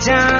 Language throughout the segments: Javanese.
Time.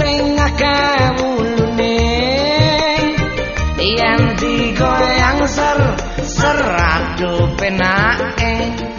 sing akeh mulune yen digoyang ser seradu penake.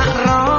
tak